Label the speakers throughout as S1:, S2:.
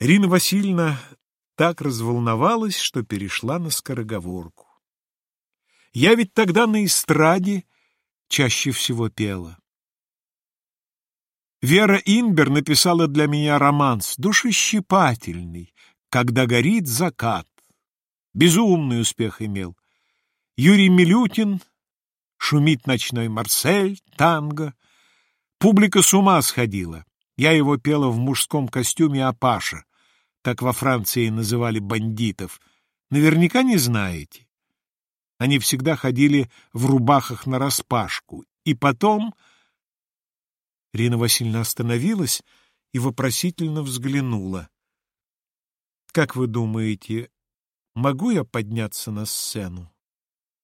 S1: Рина Васильевна так разволновалась, что перешла на скороговорку. Я ведь тогда на эстраде чаще всего пела. Вера Инбер написала для меня романс, душещипательный, «Когда горит закат». Безумный успех имел. Юрий Милютин, шумит ночной Марсель, танго. Публика с ума сходила. Я его пела в мужском костюме Апаша, так во Франции называли бандитов. Наверняка не знаете. Они всегда ходили в рубахах нараспашку. И потом... Рина Васильевна остановилась и вопросительно взглянула. — Как вы думаете, могу я подняться на сцену?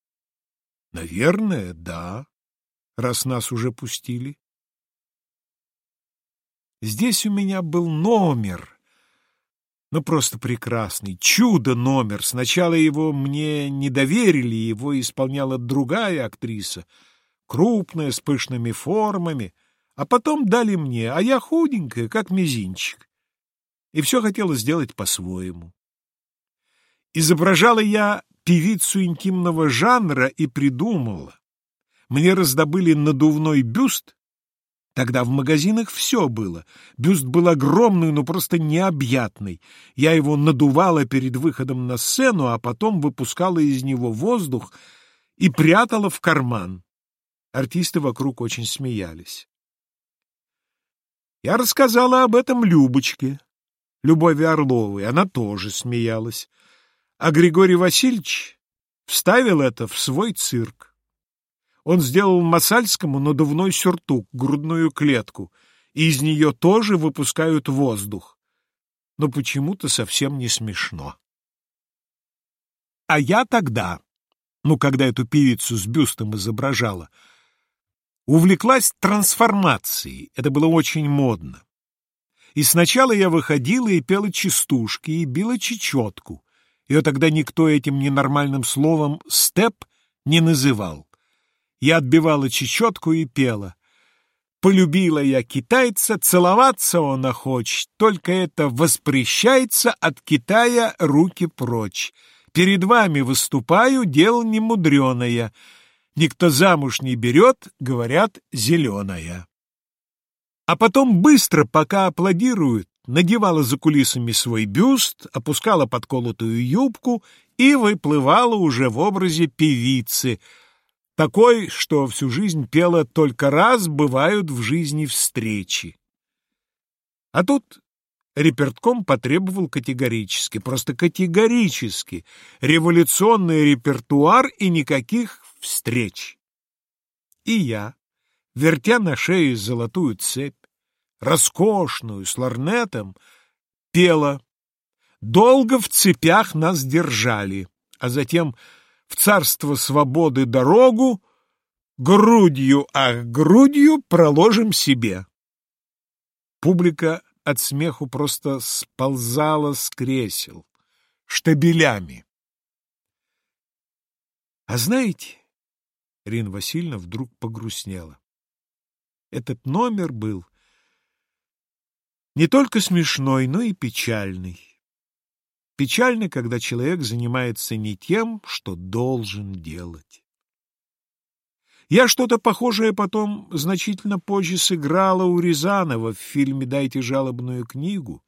S1: — Наверное, да, раз нас уже пустили. Здесь у меня был номер, ну, просто прекрасный, чудо номер. Сначала его мне не доверили, его исполняла другая актриса, крупная, с пышными формами, а потом дали мне, а я худенькая, как мизинчик. И все хотела сделать по-своему. Изображала я певицу интимного жанра и придумала. Мне раздобыли надувной бюст Тогда в магазинах все было. Бюст был огромный, но просто необъятный. Я его надувала перед выходом на сцену, а потом выпускала из него воздух и прятала в карман. Артисты вокруг очень смеялись. Я рассказала об этом Любочке, Любови Орловой. Она тоже смеялась. А Григорий Васильевич вставил это в свой цирк. Он сделал Масальскому надувной сюртук, грудную клетку, и из нее тоже выпускают воздух. Но почему-то совсем не смешно. А я тогда, ну, когда эту певицу с бюстом изображала, увлеклась трансформацией. Это было очень модно. И сначала я выходила и пела частушки, и била чечетку. Ее тогда никто этим ненормальным словом «степ» не называл. Я отбивала чечетку и пела. Полюбила я китайца, целоваться он охочет, только это воспрещается от Китая руки прочь. Перед вами выступаю, дело немудреное. Никто замуж не берет, говорят, зеленая. А потом быстро, пока аплодируют, надевала за кулисами свой бюст, опускала подколотую юбку и выплывала уже в образе певицы — такой, что всю жизнь пела только раз, бывают в жизни встречи. А тут репертком потребовал категорически, просто категорически, революционный репертуар и никаких встреч. И я, вертя на шее золотую цепь, роскошную, с ларнетом, пела. Долго в цепях нас держали, а затем в царство свободы дорогу, грудью, ах, грудью проложим себе. Публика от смеху просто сползала с кресел, штабелями. А знаете, Рин Васильевна вдруг погрустнела. Этот номер был не только смешной, но и печальный. Печально, когда человек занимается не тем, что должен делать. Я что-то похожее потом значительно позже сыграла у Рязанова в фильме «Дайте жалобную книгу».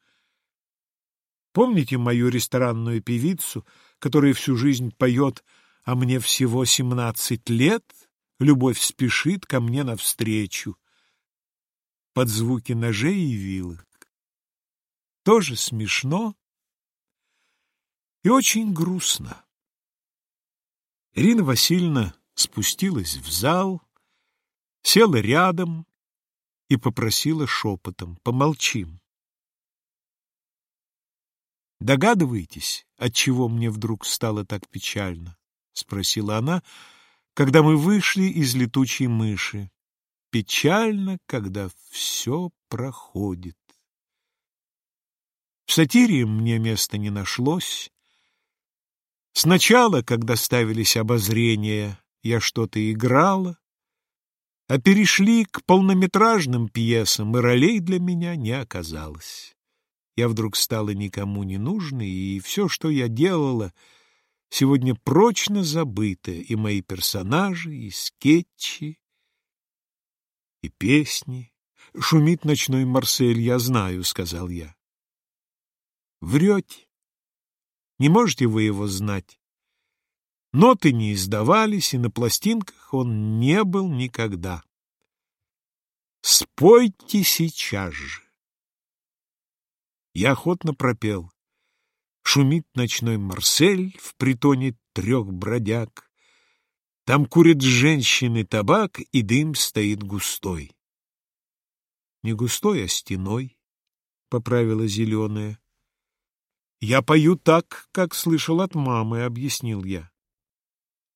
S1: Помните мою ресторанную певицу, которая всю жизнь поет «А мне всего семнадцать лет, любовь спешит ко мне навстречу» под звуки ножей и вилок? Тоже смешно, и очень грустно. Ирина Васильевна спустилась в зал, села рядом и попросила шепотом «Помолчим». «Догадываетесь, от чего мне вдруг стало так печально?» — спросила она, когда мы вышли из летучей мыши. «Печально, когда все проходит». В сатире мне места не нашлось, Сначала, когда ставились обозрения, я что-то играла, а перешли к полнометражным пьесам, и ролей для меня не оказалось. Я вдруг стала никому не нужной, и все, что я делала, сегодня прочно забыто, и мои персонажи, и скетчи, и песни. Шумит ночной Марсель, я знаю, — сказал я. Врете. Не можете вы его знать. Ноты не издавались, и на пластинках он не был никогда. Спойте сейчас же. Я охотно пропел. Шумит ночной Марсель в притоне трех бродяг. Там курят женщины табак, и дым стоит густой. Не густой, а стеной, — поправила зеленая. Я пою так, как слышал от мамы, — объяснил я.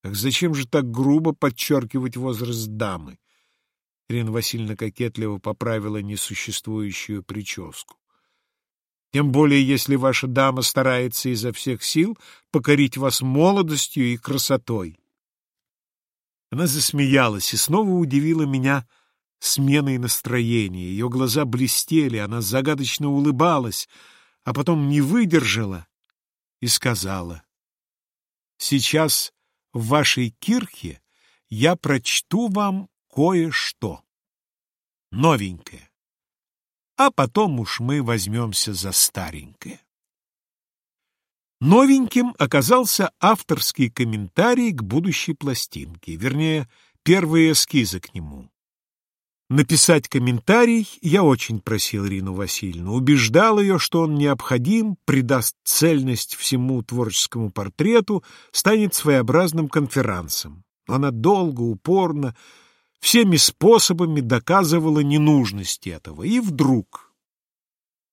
S1: Ах, зачем же так грубо подчеркивать возраст дамы? Ирина Васильевна кокетливо поправила несуществующую прическу. Тем более, если ваша дама старается изо всех сил покорить вас молодостью и красотой. Она засмеялась и снова удивила меня сменой настроения. Ее глаза блестели, она загадочно улыбалась, а потом не выдержала и сказала, «Сейчас в вашей кирхе я прочту вам кое-что новенькое, а потом уж мы возьмемся за старенькое». Новеньким оказался авторский комментарий к будущей пластинке, вернее, первые эскизы к нему. Написать комментарий я очень просил Рину Васильевну, убеждал ее, что он необходим, придаст цельность всему творческому портрету, станет своеобразным конферансом. Она долго, упорно, всеми способами доказывала ненужность этого. И вдруг